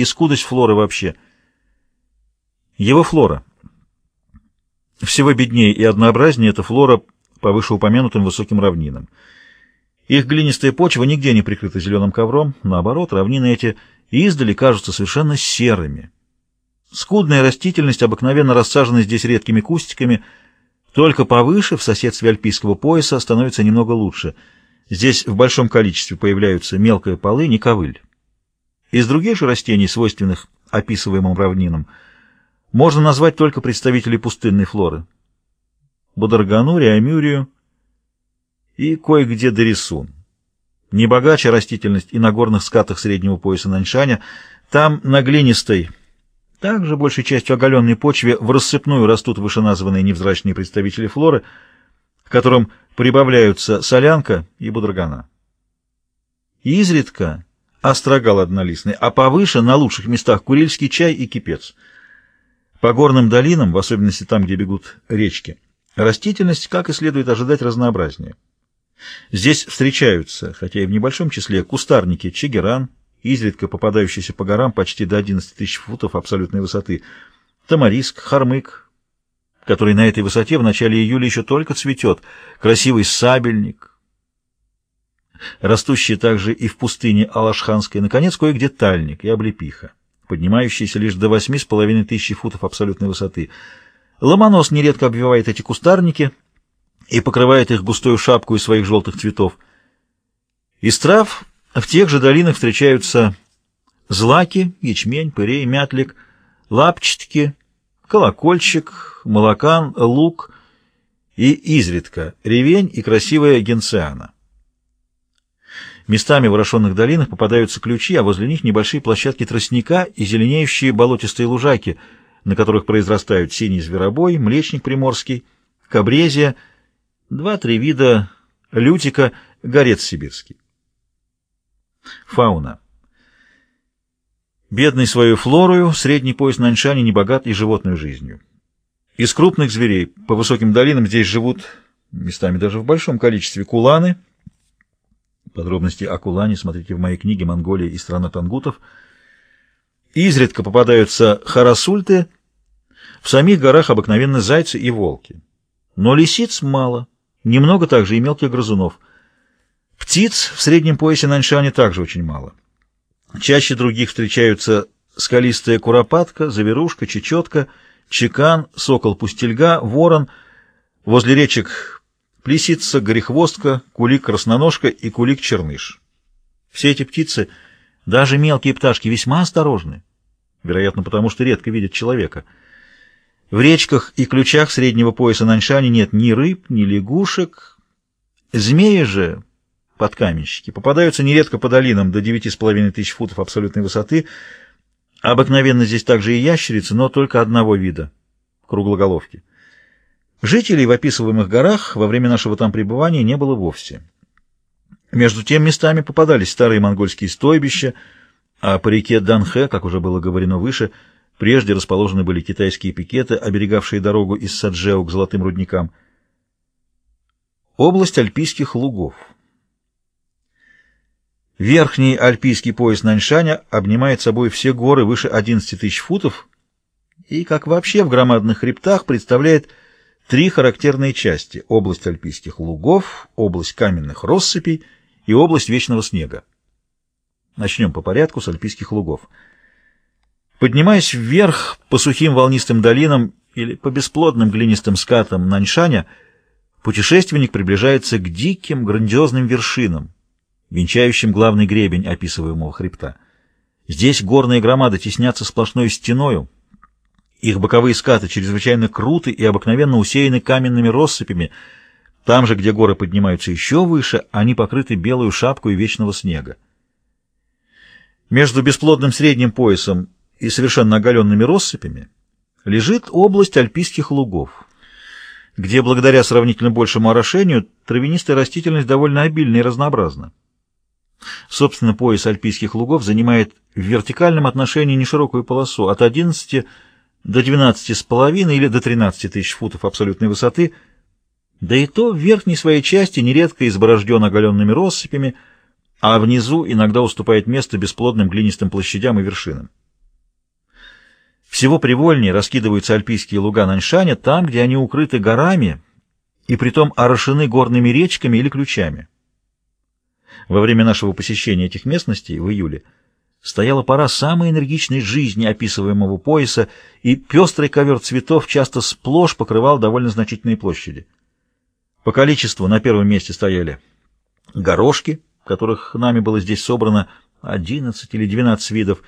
и скудость флоры вообще. Его флора. Всего беднее и однообразнее эта флора по вышеупомянутым высоким равнинам. Их глинистая почва нигде не прикрыта зеленым ковром, наоборот, равнины эти издали кажутся совершенно серыми. Скудная растительность обыкновенно рассажена здесь редкими кустиками, только повыше, в соседстве альпийского пояса, становится немного лучше. Здесь в большом количестве появляются мелкая полынь и ковыль. Из других же растений, свойственных описываемым равнинам, можно назвать только представителей пустынной флоры. Бодоргану, Реамюрию и кое-где Дорисун. Не богаче растительность и на горных скатах среднего пояса Наньшаня, там на глинистой, также большей частью оголенной почве в рассыпную растут вышеназванные невзрачные представители флоры, к которым прибавляются солянка и будрагана. Изредка острогал однолистный, а повыше, на лучших местах, курильский чай и кипец. По горным долинам, в особенности там, где бегут речки, растительность, как и следует ожидать, разнообразнее. Здесь встречаются, хотя и в небольшом числе, кустарники чегеран, изредка попадающиеся по горам почти до 11 тысяч футов абсолютной высоты, тамариск, хармык, который на этой высоте в начале июля еще только цветет, красивый сабельник, растущий также и в пустыне Алашханской, наконец, кое-где тальник и облепиха, поднимающийся лишь до восьми с половиной тысячи футов абсолютной высоты. Ломонос нередко обвивает эти кустарники и покрывает их густую шапку из своих желтых цветов. Из трав в тех же долинах встречаются злаки, ячмень, пырей, мятлик, лапчатки, колокольчик, молокан, лук и изредка ревень и красивая генциана. Местами в орошенных долинах попадаются ключи, а возле них небольшие площадки тростника и зеленеющие болотистые лужаки, на которых произрастают синий зверобой, млечник приморский, кабрезия, два-три вида лютика, горец сибирский. Фауна. Бедный свою флорою, средний пояс Наньшани не богат и животной жизнью. Из крупных зверей по высоким долинам здесь живут, местами даже в большом количестве, куланы – Подробности о Кулане смотрите в моей книге «Монголия и страна тангутов». Изредка попадаются харасульты, в самих горах обыкновенно зайцы и волки. Но лисиц мало, немного также и мелких грызунов. Птиц в среднем поясе Наньшане также очень мало. Чаще других встречаются скалистая куропатка, заверушка, чечетка, чекан, сокол-пустельга, ворон. Возле речек Плесица, горехвостка, кулик-красноножка и кулик-черныш. Все эти птицы, даже мелкие пташки, весьма осторожны, вероятно, потому что редко видят человека. В речках и ключах среднего пояса Наньшани нет ни рыб, ни лягушек. Змеи же, подкаменщики, попадаются нередко по долинам до 9,5 тысяч футов абсолютной высоты. Обыкновенно здесь также и ящерицы, но только одного вида — круглоголовки. Жителей в описываемых горах во время нашего там пребывания не было вовсе. Между тем местами попадались старые монгольские стойбища, а по реке Данхэ, как уже было говорено выше, прежде расположены были китайские пикеты, оберегавшие дорогу из Саджеу к золотым рудникам. Область альпийских лугов. Верхний альпийский пояс Наньшаня обнимает собой все горы выше 11 тысяч футов и, как вообще в громадных хребтах, представляет Три характерные части – область альпийских лугов, область каменных россыпей и область вечного снега. Начнем по порядку с альпийских лугов. Поднимаясь вверх по сухим волнистым долинам или по бесплодным глинистым скатам Наньшаня, путешественник приближается к диким грандиозным вершинам, венчающим главный гребень описываемого хребта. Здесь горные громады теснятся сплошной стеною, их боковые скаты чрезвычайно круты и обыкновенно усеяны каменными россыпями. Там же, где горы поднимаются еще выше, они покрыты белую шапкой вечного снега. Между бесплодным средним поясом и совершенно оголенными россыпями лежит область альпийских лугов, где благодаря сравнительно большему орошению травянистая растительность довольно обильна и разнообразна. Собственно, пояс альпийских лугов занимает в вертикальном отношении неширокую полосу от 11 до 12,5 или до 13 тысяч футов абсолютной высоты, да и то в верхней своей части нередко изборожден оголенными россыпями, а внизу иногда уступает место бесплодным глинистым площадям и вершинам. Всего привольнее раскидываются альпийские луга Наньшаня там, где они укрыты горами и притом орошены горными речками или ключами. Во время нашего посещения этих местностей в июле стояла пора самой энергичной жизни описываемого пояса, и пестрый ковер цветов часто сплошь покрывал довольно значительные площади. По количеству на первом месте стояли горошки, которых нами было здесь собрано 11 или 12 видов,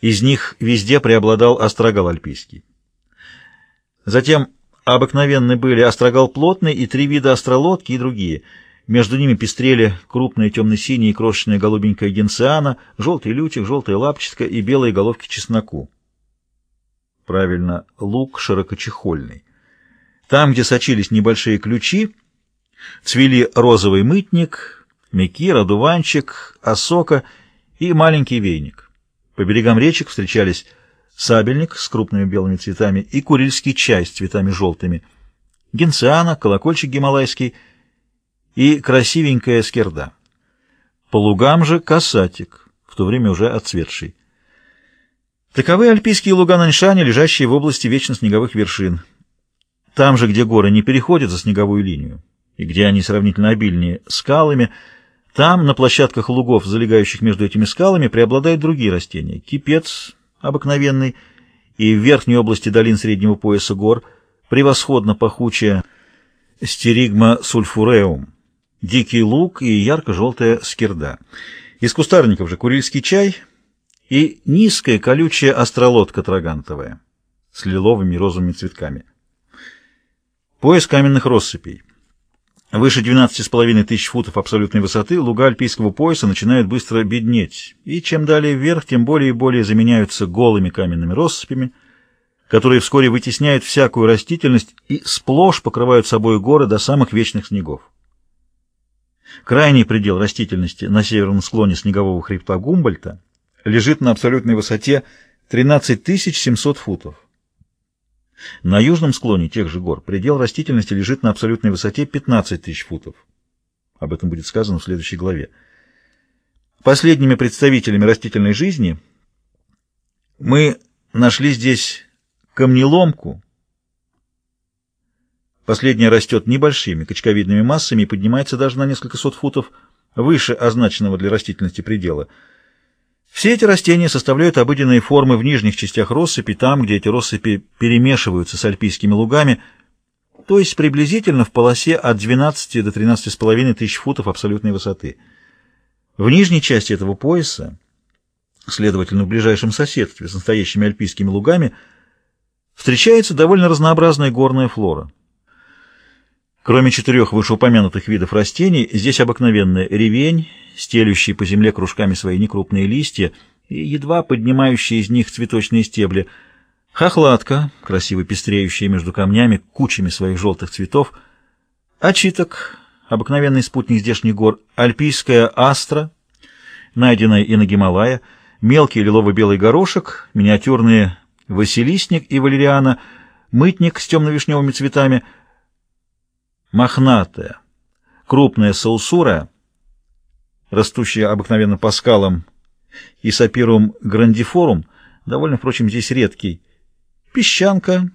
из них везде преобладал острогал альпийский. Затем обыкновенны были острогал плотный и три вида остролодки и другие. Между ними пестрели крупные темно-синие и крошечная голубенькая генциана, желтый лютик, желтая лапчатка и белые головки чесноку. Правильно, лук широкочехольный. Там, где сочились небольшие ключи, цвели розовый мытник, мекира, дуванчик, осока и маленький вейник. По берегам речек встречались сабельник с крупными белыми цветами и курильский чай с цветами желтыми, генциана, колокольчик гималайский и красивенькая скерда. По лугам же касатик, в то время уже отцветший. Таковы альпийские луга Наньшаня, лежащие в области вечно снеговых вершин. Там же, где горы не переходят за снеговую линию, и где они сравнительно обильнее скалами, там, на площадках лугов, залегающих между этими скалами, преобладают другие растения. Кипец обыкновенный и в верхней области долин среднего пояса гор превосходно пахучая стеригма сульфуреум, дикий лук и ярко-желтая скирда. Из кустарников же курильский чай и низкая колючая остролодка трагантовая с лиловыми розовыми цветками. Пояс каменных россыпей. Выше 12,5 тысяч футов абсолютной высоты луга альпийского пояса начинают быстро беднеть, и чем далее вверх, тем более и более заменяются голыми каменными россыпями, которые вскоре вытесняют всякую растительность и сплошь покрывают собой горы до самых вечных снегов. Крайний предел растительности на северном склоне снегового хребта Гумбольта лежит на абсолютной высоте 13 700 футов. На южном склоне тех же гор предел растительности лежит на абсолютной высоте 15 тысяч футов. Об этом будет сказано в следующей главе. Последними представителями растительной жизни мы нашли здесь камнеломку. Последняя растет небольшими качковидными массами и поднимается даже на несколько сот футов выше означенного для растительности предела – все эти растения составляют обыденные формы в нижних частях россыпи, там, где эти россыпи перемешиваются с альпийскими лугами, то есть приблизительно в полосе от 12 до 13,5 тысяч футов абсолютной высоты. В нижней части этого пояса, следовательно, в ближайшем соседстве с настоящими альпийскими лугами, встречается довольно разнообразная горная флора. Кроме четырех вышеупомянутых видов растений, здесь обыкновенная ревень, стелющий по земле кружками свои некрупные листья и едва поднимающие из них цветочные стебли, хохлатка, красиво пестреющая между камнями кучами своих желтых цветов, очиток, обыкновенный спутник здешних гор, альпийская астра, найденная и на Гималая, мелкий лилово-белый горошек, миниатюрные василисник и валериана, мытник с темно-вишневыми цветами, мохнатая, крупная саусура — растущие обыкновенно по скалам, и сапирум грандифорум, довольно, впрочем, здесь редкий, песчанка,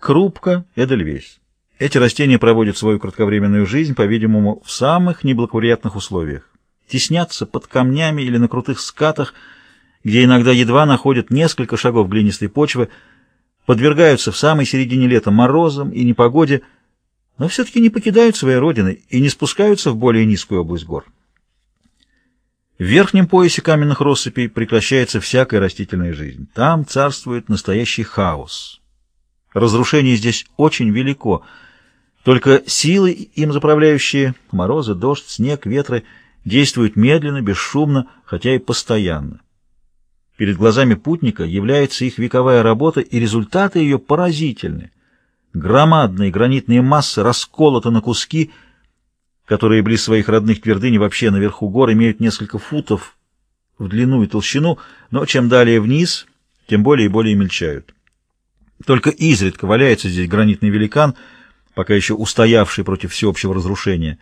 крупка, эдельвейс. Эти растения проводят свою кратковременную жизнь, по-видимому, в самых неблагоприятных условиях. Теснятся под камнями или на крутых скатах, где иногда едва находят несколько шагов глинистой почвы, подвергаются в самой середине лета морозам и непогоде, но все-таки не покидают своей родины и не спускаются в более низкую область гор. В верхнем поясе каменных россыпей прекращается всякая растительная жизнь. Там царствует настоящий хаос. Разрушение здесь очень велико. Только силы, им заправляющие, морозы, дождь, снег, ветры, действуют медленно, бесшумно, хотя и постоянно. Перед глазами путника является их вековая работа, и результаты ее поразительны. Громадные гранитные массы расколоты на куски – которые близ своих родных твердынь вообще наверху гор имеют несколько футов в длину и толщину, но чем далее вниз, тем более и более мельчают. Только изредка валяется здесь гранитный великан, пока еще устоявший против всеобщего разрушения.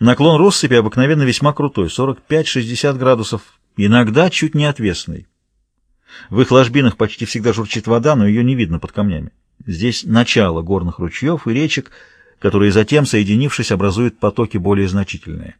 Наклон россыпи обыкновенно весьма крутой, 45-60 градусов, иногда чуть не отвесный. В их ложбинах почти всегда журчит вода, но ее не видно под камнями. Здесь начало горных ручьев и речек, которые затем, соединившись, образуют потоки более значительные.